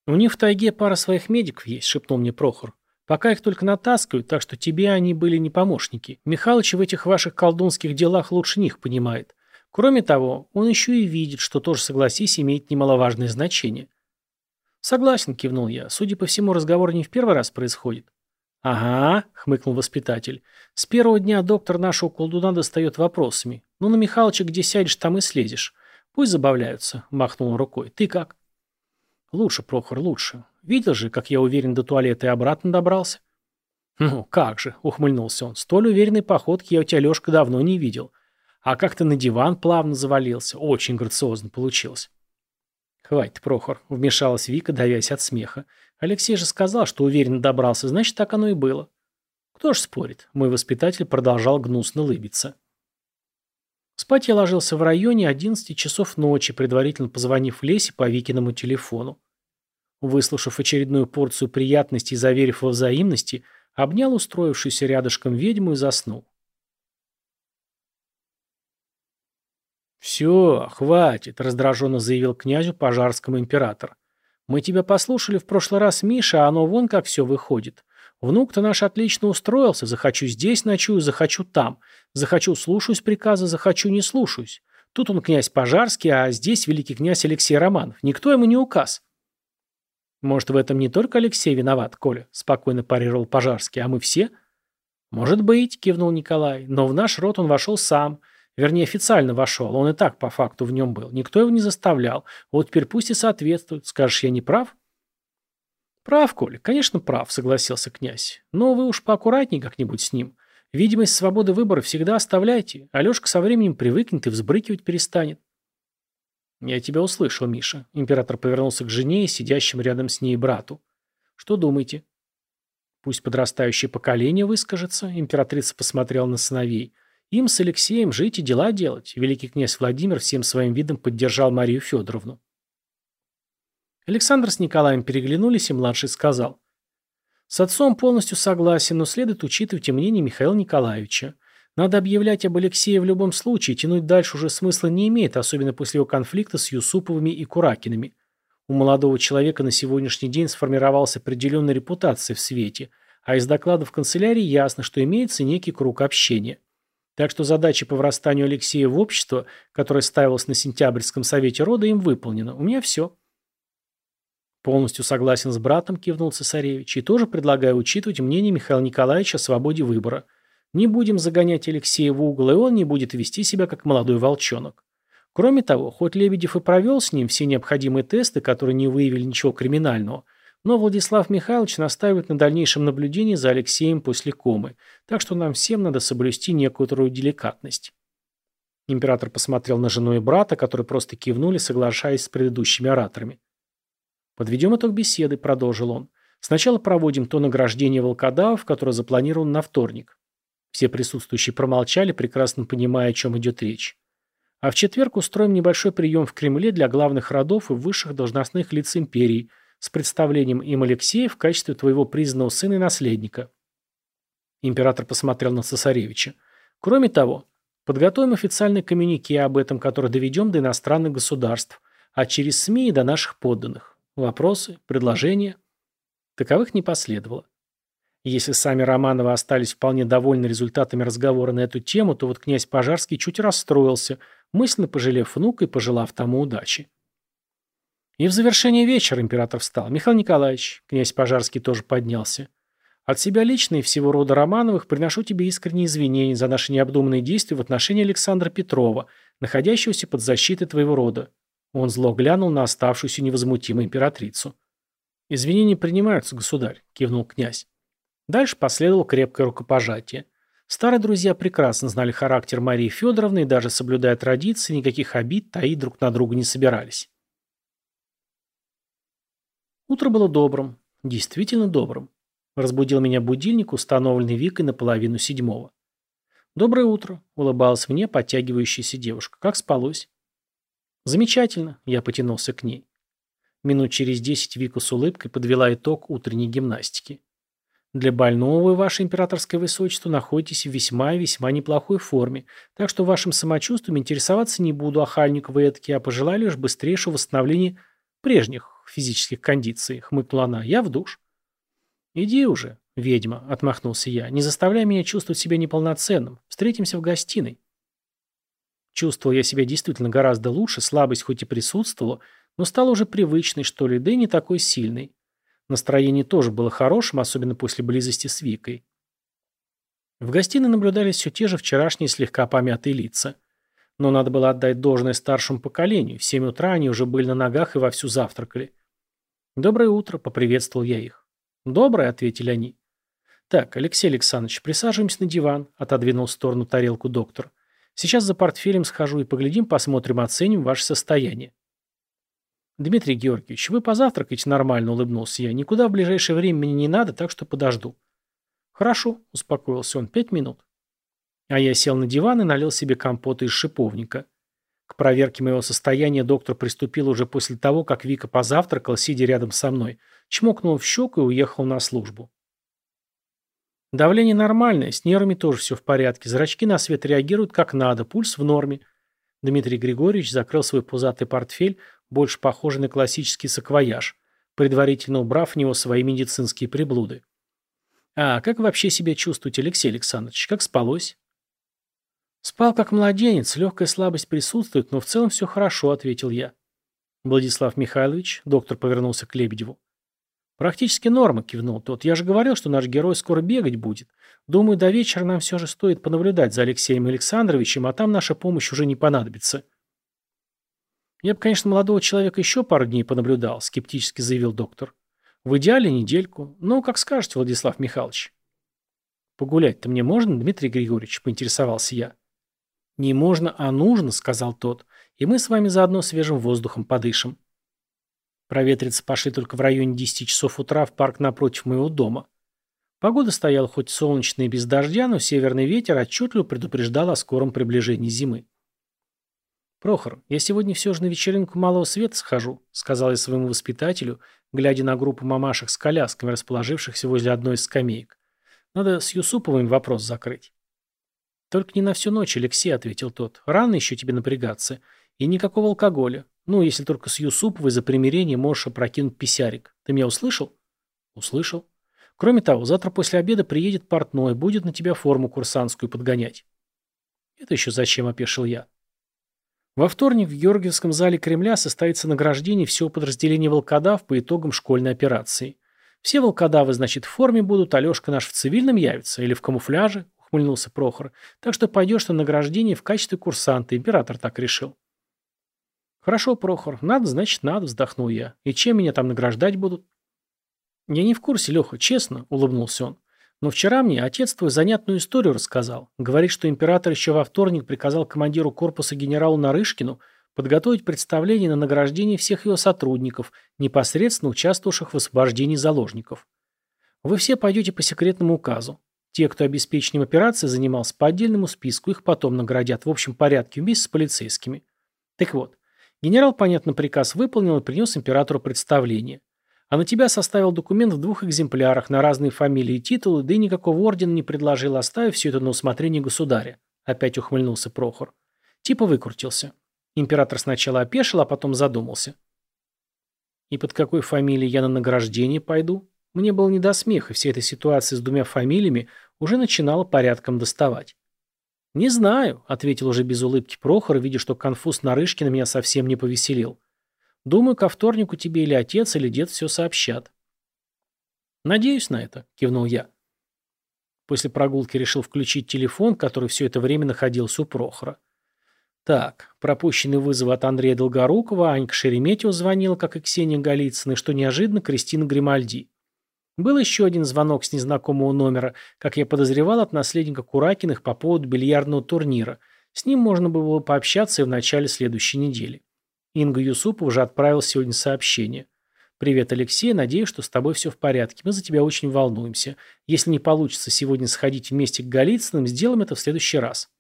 У них в тайге пара своих медиков есть, шепнул мне Прохор. Пока их только натаскивают, так что тебе они были не помощники. Михалыч в этих ваших колдунских делах лучше них понимает. Кроме того, он еще и видит, что тоже, согласись, имеет немаловажное значение. Согласен, кивнул я. Судя по всему, разговор не в первый раз происходит. «Ага», — хмыкнул воспитатель. «С первого дня доктор нашего колдуна достает вопросами. Ну, на Михалыча где сядешь, там и слезешь. Пусть забавляются», — махнул рукой. «Ты как?» «Лучше, Прохор, лучше. Видел же, как я уверен до туалета и обратно добрался?» «Ну, как же», — ухмыльнулся он. «Столь уверенной походки я у тебя, Лешка, давно не видел. А как ты на диван плавно завалился. Очень грациозно получилось». «Хватит, Прохор», — вмешалась Вика, давясь от смеха. Алексей же сказал, что уверенно добрался, значит, так оно и было. Кто ж спорит? Мой воспитатель продолжал гнусно лыбиться. Спать я ложился в районе 11 часов ночи, предварительно позвонив Лесе по Викиному телефону. Выслушав очередную порцию приятностей и заверив во взаимности, обнял устроившуюся рядышком ведьму и заснул. «Все, хватит», — раздраженно заявил князю пожарскому император. Мы тебя послушали в прошлый раз, Миша, а оно вон как все выходит. Внук-то наш отлично устроился. Захочу здесь ночую, захочу там. Захочу слушаюсь приказа, захочу не слушаюсь. Тут он князь Пожарский, а здесь великий князь Алексей Романов. Никто ему не указ. Может, в этом не только Алексей виноват, Коля? Спокойно парировал Пожарский. А мы все? Может быть, кивнул Николай. Но в наш род он вошел сам. Вернее, официально вошел. Он и так по факту в нем был. Никто его не заставлял. Вот теперь пусть и соответствует. Скажешь, я не прав? Прав, Коля, конечно, прав, согласился князь. Но вы уж поаккуратней как-нибудь с ним. Видимость свободы выбора всегда оставляйте. Алешка со временем привыкнет и взбрыкивать перестанет. Я тебя услышал, Миша. Император повернулся к жене и сидящему рядом с ней брату. Что думаете? Пусть подрастающее поколение выскажется. Императрица посмотрела на сыновей. Им с Алексеем жить и дела делать. Великий князь Владимир всем своим видом поддержал Марию Федоровну. Александр с Николаем переглянулись, и младший сказал. «С отцом полностью согласен, но следует учитывать и мнение Михаила Николаевича. Надо объявлять об Алексее в любом случае, тянуть дальше уже смысла не имеет, особенно после его конфликта с Юсуповыми и Куракиными. У молодого человека на сегодняшний день сформировалась определенная репутация в свете, а из докладов канцелярии ясно, что имеется некий круг общения. Так что задача по врастанию Алексея в общество, которая ставилась на сентябрьском совете рода, им выполнена. У меня все. Полностью согласен с братом, кивнул цесаревич, и тоже предлагаю учитывать мнение Михаила Николаевича о свободе выбора. Не будем загонять Алексея в угол, и он не будет вести себя как молодой волчонок. Кроме того, хоть Лебедев и провел с ним все необходимые тесты, которые не выявили ничего криминального, но Владислав Михайлович настаивает на дальнейшем наблюдении за Алексеем после комы, так что нам всем надо соблюсти некоторую деликатность. Император посмотрел на жену и брата, которые просто кивнули, соглашаясь с предыдущими ораторами. «Подведем итог беседы», — продолжил он. «Сначала проводим то награждение волкодавов, которое запланировано на вторник». Все присутствующие промолчали, прекрасно понимая, о чем идет речь. А в четверг устроим небольшой прием в Кремле для главных родов и высших должностных лиц империи — с представлением им Алексея в качестве твоего признанного сына и наследника. Император посмотрел на цесаревича. Кроме того, подготовим официальный коммюнике об этом, который доведем до иностранных государств, а через СМИ и до наших подданных. Вопросы, предложения? Таковых не последовало. Если сами Романовы остались вполне довольны результатами разговора на эту тему, то вот князь Пожарский чуть расстроился, мысленно пожалев внука и пожелав тому удачи. И в завершение вечера император встал. Михаил Николаевич, князь Пожарский тоже поднялся. От себя лично и всего рода Романовых приношу тебе искренние извинения за наши необдуманные действия в отношении Александра Петрова, находящегося под защитой твоего рода. Он зло глянул на оставшуюся невозмутимую императрицу. «Извинения принимаются, государь», – кивнул князь. Дальше последовало крепкое рукопожатие. Старые друзья прекрасно знали характер Марии Федоровны и даже соблюдая традиции, никаких обид таить друг на друга не собирались. Утро было добрым, действительно добрым. Разбудил меня будильник, установленный Викой на половину седьмого. «Доброе утро», — улыбалась мне подтягивающаяся девушка. «Как спалось?» «Замечательно», — я потянулся к ней. Минут через десять Вика с улыбкой подвела итог утренней гимнастики. Для больного вы, ваше императорское высочество, находитесь в весьма и весьма неплохой форме, так что вашим самочувствием интересоваться не буду, охальник вы этакий, а пожелаю лишь быстрейшего восстановления прежних физических кондиций, хмыкнула она. Я в душ. Иди уже, ведьма, отмахнулся я, не заставляй меня чувствовать себя неполноценным. Встретимся в гостиной. Чувствовал я себя действительно гораздо лучше, слабость хоть и присутствовала, но стала уже привычной, что ли, да и не такой сильной. Настроение тоже было хорошим, особенно после близости с Викой. В гостиной наблюдались все те же вчерашние слегка помятые лица. Но надо было отдать должное старшему поколению. В семь утра они уже были на ногах и вовсю завтракали. «Доброе утро», — поприветствовал я их. «Доброе», — ответили они. «Так, Алексей Александрович, присаживаемся на диван», — отодвинул в сторону тарелку доктор. «Сейчас за портфелем схожу и поглядим, посмотрим, оценим ваше состояние». «Дмитрий Георгиевич, вы позавтракаете нормально», — улыбнулся я. «Никуда в ближайшее время мне не надо, так что подожду». «Хорошо», — успокоился он, — «пять минут». А я сел на диван и налил себе компота из шиповника. К проверке моего состояния доктор приступил уже после того, как Вика позавтракала, сидя рядом со мной, чмокнул в щеку и уехал на службу. Давление нормальное, с нервами тоже все в порядке, зрачки на свет реагируют как надо, пульс в норме. Дмитрий Григорьевич закрыл свой пузатый портфель, больше похожий на классический саквояж, предварительно убрав в него свои медицинские приблуды. «А как вообще себя чувствуете, Алексей Александрович? Как спалось?» «Спал как младенец, легкая слабость присутствует, но в целом все хорошо», — ответил я. Владислав Михайлович, доктор повернулся к Лебедеву. «Практически норма», — кивнул тот. «Я же говорил, что наш герой скоро бегать будет. Думаю, до вечера нам все же стоит понаблюдать за Алексеем Александровичем, а там наша помощь уже не понадобится». «Я бы, конечно, молодого человека еще пару дней понаблюдал», — скептически заявил доктор. «В идеале недельку. Ну, как скажете, Владислав Михайлович». «Погулять-то мне можно, Дмитрий Григорьевич?» — поинтересовался я. «Не можно, а нужно», — сказал тот. «И мы с вами заодно свежим воздухом подышим». Проветриться пошли только в районе 10 часов утра в парк напротив моего дома. Погода стояла хоть солнечная и без дождя, но северный ветер отчетливо предупреждал о скором приближении зимы. «Прохор, я сегодня все же на вечеринку малого света схожу», сказал я своему воспитателю, глядя на группу мамашек с колясками, расположившихся возле одной из скамеек. «Надо с Юсуповым вопрос закрыть». «Только не на всю ночь, Алексей», — ответил тот. «Рано еще тебе напрягаться. И никакого алкоголя. Ну, если только с Юсуповой за примирение можешь опрокинуть писярик. Ты меня услышал?» «Услышал. Кроме того, завтра после обеда приедет портной, будет на тебя форму курсантскую подгонять». «Это еще зачем?» — опешил я. Во вторник в Георгиевском зале Кремля состоится награждение всего подразделения волкодав по итогам школьной операции. Все волкодавы, значит, в форме будут, Алешка наш в цивильном явится или в камуфляже, ухмыльнулся Прохор. Так что пойдешь на награждение в качестве курсанта, император так решил. Хорошо, Прохор, надо, значит, надо, вздохнул я. И чем меня там награждать будут? Я не в курсе, Леха, честно, улыбнулся он. Но вчера мне отец твой занятную историю рассказал. Говорит, что император еще во вторник приказал командиру корпуса генералу Нарышкину подготовить представление на награждение всех его сотрудников, непосредственно участвовавших в освобождении заложников. Вы все пойдете по секретному указу. Те, кто обеспечением операции занимался по отдельному списку, их потом наградят в общем порядке вместе с полицейскими. Так вот, генерал, понятно, приказ выполнил и принес императору представление. А на тебя составил документ в двух экземплярах на разные фамилии и титулы, да и никакого ордена не предложил, оставив все это на усмотрение государя. Опять ухмыльнулся Прохор. Типа выкрутился. Император сначала опешил, а потом задумался. И под какой фамилией я на награждение пойду? Мне было не до смеха, вся эта ситуация с двумя фамилиями уже начинала порядком доставать. «Не знаю», — ответил уже без улыбки Прохор, видя, что конфуз Нарышкина меня совсем не повеселил. Думаю, ко вторнику тебе или отец, или дед все сообщат. Надеюсь на это, кивнул я. После прогулки решил включить телефон, который все это время находился у Прохора. Так, пропущенный вызов от Андрея Долгорукова, Анька Шереметьева звонила, как и Ксения Голицына, что неожиданно Кристина Гримальди. Был еще один звонок с незнакомого номера, как я подозревал, от наследника Куракиных по поводу бильярдного турнира. С ним можно было пообщаться и в начале следующей недели. Инга Юсупова уже отправила сегодня сообщение. «Привет, Алексей. Надеюсь, что с тобой все в порядке. Мы за тебя очень волнуемся. Если не получится сегодня сходить вместе к Голицыным, сделаем это в следующий раз».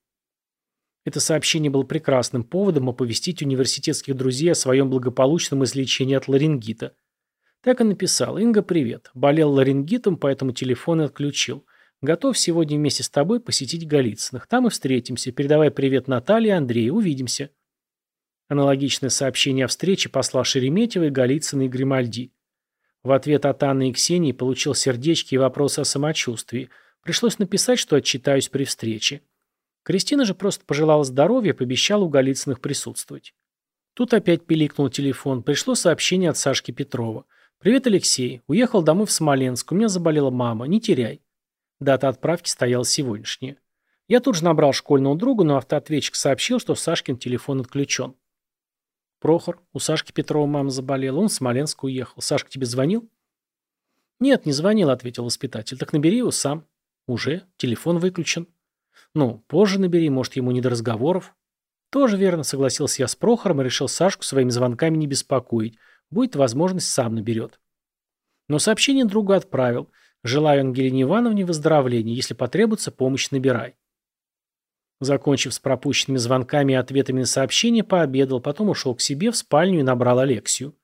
Это сообщение было прекрасным поводом оповестить университетских друзей о своем благополучном излечении от ларингита. Так и написал. «Инга, привет. Болел ларингитом, поэтому телефон отключил. Готов сегодня вместе с тобой посетить Голицыных. Там и встретимся. Передавай привет Наталье и Андрею. Увидимся». Аналогичное сообщение о встрече послал Шереметьева и и Гримальди. В ответ от Анны и Ксении получил сердечки и вопросы о самочувствии. Пришлось написать, что отчитаюсь при встрече. Кристина же просто пожелала здоровья и пообещала у Голицыных присутствовать. Тут опять пиликнул телефон. Пришло сообщение от Сашки Петрова. «Привет, Алексей. Уехал домой в Смоленск. У меня заболела мама. Не теряй». Дата отправки стояла сегодняшняя. Я тут же набрал школьного друга, но автоответчик сообщил, что Сашкин телефон отключен. Прохор, у Сашки Петрова мама заболела, он в Смоленск уехал. Сашка тебе звонил? Нет, не звонил, ответил воспитатель. Так набери его сам. Уже, телефон выключен. Ну, позже набери, может, ему не до разговоров. Тоже верно, согласился я с Прохором и решил Сашку своими звонками не беспокоить. Будет возможность, сам наберет. Но сообщение другу отправил. Желаю Ангелине Ивановне выздоровления. Если потребуется, помощь набирай. Закончив с пропущенными звонками и ответами на сообщения, пообедал, потом ушел к себе в спальню и набрал Алексию.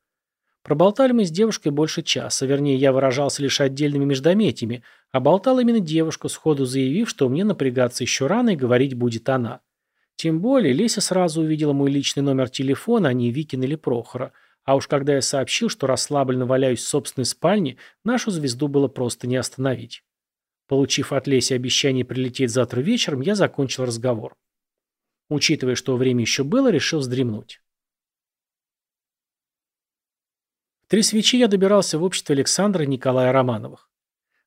Проболтали мы с девушкой больше часа, вернее, я выражался лишь отдельными междометиями, а болтал именно девушка, сходу заявив, что мне напрягаться еще рано и говорить будет она. Тем более, Леся сразу увидела мой личный номер телефона, а не Викин или Прохора. А уж когда я сообщил, что расслабленно валяюсь в собственной спальне, нашу звезду было просто не остановить. Получив от Леси обещание прилететь завтра вечером, я закончил разговор. Учитывая, что время еще было, решил вздремнуть. три свечи я добирался в обществе Александра и Николая Романовых.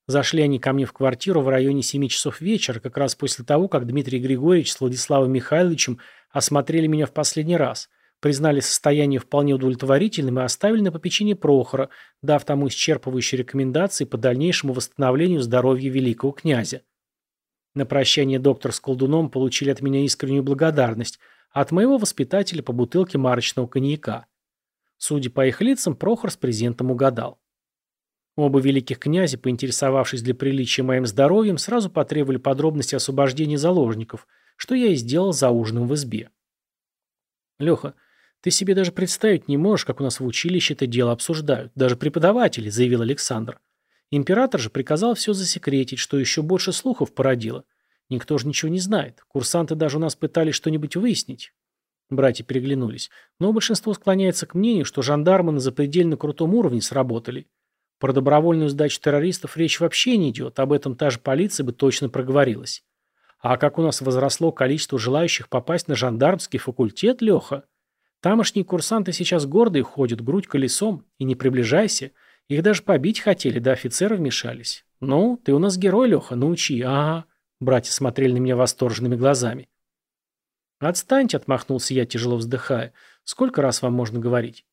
Зашли они ко мне в квартиру в районе 7 часов вечера, как раз после того, как Дмитрий Григорьевич с Владиславом Михайловичем осмотрели меня в последний раз, признали состояние вполне удовлетворительным и оставили на попечение Прохора, дав тому исчерпывающие рекомендации по дальнейшему восстановлению здоровья великого князя. На прощание доктор с колдуном получили от меня искреннюю благодарность, а от моего воспитателя по бутылке марочного коньяка. Судя по их лицам, Прохор с презентом угадал. Оба великих князя, поинтересовавшись для приличия моим здоровьем, сразу потребовали подробности освобождения заложников, что я и сделал за ужином в избе. «Леха, ты себе даже представить не можешь, как у нас в училище это дело обсуждают. Даже преподаватели», — заявил Александр. Император же приказал все засекретить, что еще больше слухов породило. Никто же ничего не знает. Курсанты даже у нас пытались что-нибудь выяснить. Братья переглянулись. Но большинство склоняется к мнению, что жандармы на запредельно крутом уровне сработали. Про добровольную сдачу террористов речь вообще не идет, об этом та же полиция бы точно проговорилась. А как у нас возросло количество желающих попасть на жандармский факультет, Леха? Тамошние курсанты сейчас гордые ходят, грудь колесом, и не приближайся. Их даже побить хотели, да офицеры вмешались. Ну, ты у нас герой, Леха, научи. Ага. Братья смотрели на меня восторженными глазами. «Отстаньте», — отмахнулся я, тяжело вздыхая. «Сколько раз вам можно говорить?»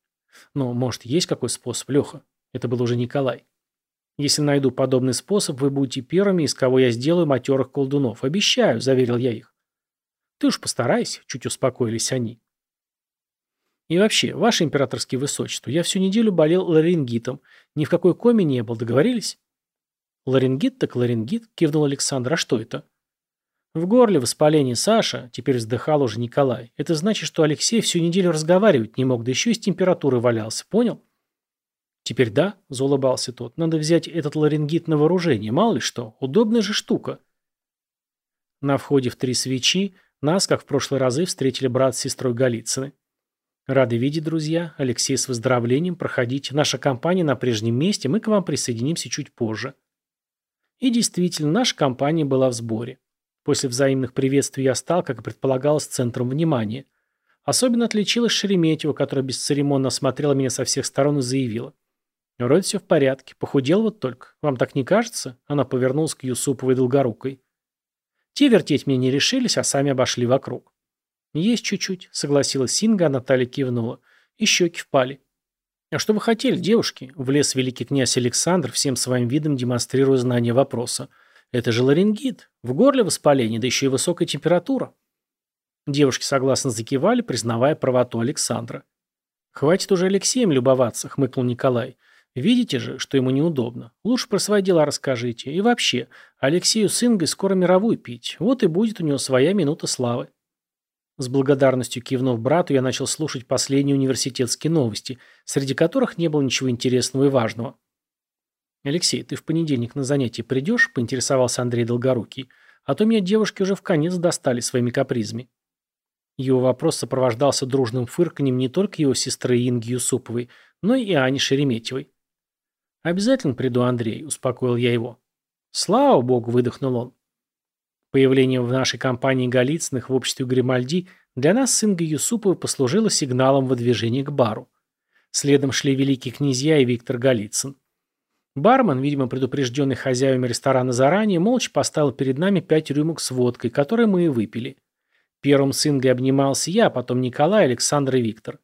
«Ну, может, есть какой способ, Леха?» Это был уже Николай. «Если найду подобный способ, вы будете первыми, из кого я сделаю матерых колдунов. Обещаю», — заверил я их. «Ты уж постарайся», — чуть успокоились они. «И вообще, ваше императорское высочество, я всю неделю болел ларингитом. Ни в какой коме не был, договорились?» «Ларингит так ларингит», — кивнул Александр. «А что это?» В горле воспаление Саша, теперь вздыхал уже Николай. Это значит, что Алексей всю неделю разговаривать не мог, да еще и с температурой валялся, понял? Теперь да, заулыбался тот, надо взять этот ларингит на вооружение, мало ли что, удобная же штука. На входе в три свечи нас, как в прошлые разы, встретили брат с сестрой Голицыны. Рады видеть, друзья. Алексей с выздоровлением. Проходите. Наша компания на прежнем месте. Мы к вам присоединимся чуть позже. И действительно, наша компания была в сборе. После взаимных приветствий я стал, как и предполагалось, центром внимания. Особенно отличилась Шереметьева, которая бесцеремонно осмотрела меня со всех сторон и заявила. «Вроде все в порядке. Похудел вот только. Вам так не кажется?» Она повернулась к Юсуповой долгорукой. Те вертеть мне не решились, а сами обошли вокруг. «Есть чуть-чуть», — согласилась Синга, а Наталья кивнула. И щеки впали. «А что вы хотели, девушки?» — влез великий князь Александр, всем своим видом демонстрируя знание вопроса. Это же ларингит. В горле воспаление, да еще и высокая температура. Девушки согласно закивали, признавая правоту Александра. «Хватит уже Алексеем любоваться», — хмыкнул Николай. «Видите же, что ему неудобно. Лучше про свои дела расскажите. И вообще, Алексею с Ингой скоро мировую пить. Вот и будет у него своя минута славы». С благодарностью кивнув брату, я начал слушать последние университетские новости, среди которых не было ничего интересного и важного. «Алексей, ты в понедельник на занятие придешь?» – поинтересовался Андрей Долгорукий. «А то меня девушки уже в конец достали своими капризами». Его вопрос сопровождался дружным фырканьем не только его сестры Инги Юсуповой, но и Ани Шереметьевой. «Обязательно приду, Андрей», – успокоил я его. «Слава богу», – выдохнул он. Появление в нашей компании Голицыных в обществе Гримальди для нас с Ингой Юсуповой послужило сигналом выдвижения к бару. Следом шли великие князья и Виктор Голицын. Бармен, видимо, предупрежденный хозяевами ресторана заранее, молча поставил перед нами пять рюмок с водкой, которые мы и выпили. Первым с Ингой обнимался я, потом Николай, Александр и Виктор.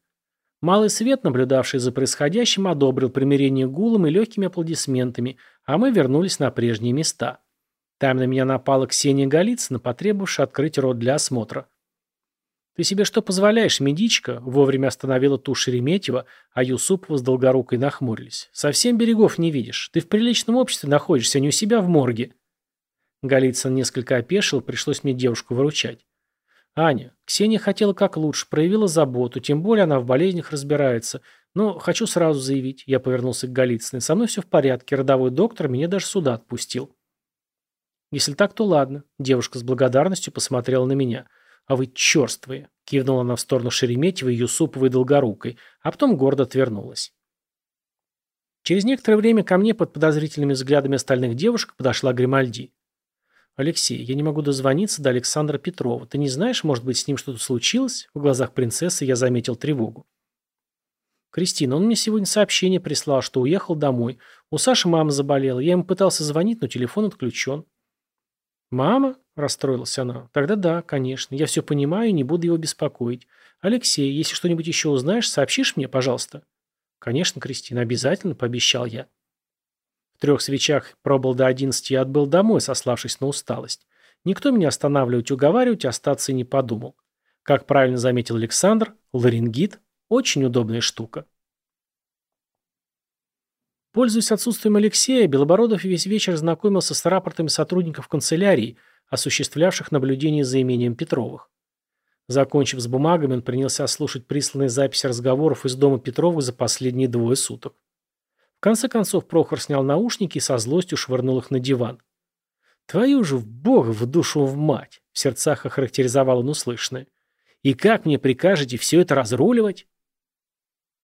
Малый свет, наблюдавший за происходящим, одобрил примирение гулом и легкими аплодисментами, а мы вернулись на прежние места. Там на меня напала Ксения Голицына, потребовавшая открыть рот для осмотра. «Ты себе что позволяешь, медичка?» Вовремя остановила ту Шереметьева, а Юсупова с Долгорукой нахмурились. «Совсем берегов не видишь. Ты в приличном обществе находишься, а не у себя в морге». Голицын несколько опешил, пришлось мне девушку выручать. «Аня, Ксения хотела как лучше, проявила заботу, тем более она в болезнях разбирается. Но хочу сразу заявить, я повернулся к Голицыной, со мной все в порядке, родовой доктор меня даже сюда отпустил». «Если так, то ладно». Девушка с благодарностью посмотрела на меня. «А вы черствые!» – кивнула она в сторону Шереметьевой, Юсуповой и Долгорукой, а потом гордо отвернулась. Через некоторое время ко мне под подозрительными взглядами остальных девушек подошла Гримальди. «Алексей, я не могу дозвониться до Александра Петрова. Ты не знаешь, может быть, с ним что-то случилось?» В глазах принцессы я заметил тревогу. «Кристина, он мне сегодня сообщение прислал, что уехал домой. У Саши мама заболела. Я ему пытался звонить, но телефон отключен. «Мама?» – расстроилась она. «Тогда да, конечно. Я все понимаю не буду его беспокоить. Алексей, если что-нибудь еще узнаешь, сообщишь мне, пожалуйста?» «Конечно, Кристина, обязательно», – пообещал я. В трех свечах пробыл до одиннадцати и отбыл домой, сославшись на усталость. Никто меня останавливать, уговаривать остаться не подумал. Как правильно заметил Александр, ларингит – очень удобная штука. Пользуясь отсутствием Алексея, Белобородов весь вечер знакомился с рапортами сотрудников канцелярии, осуществлявших наблюдение за имением Петровых. Закончив с бумагами, он принялся слушать присланные записи разговоров из дома Петровых за последние двое суток. В конце концов Прохор снял наушники и со злостью швырнул их на диван. «Твою же в бога, в душу в мать!» — в сердцах охарактеризовал он услышанное. «И как мне прикажете все это разруливать?»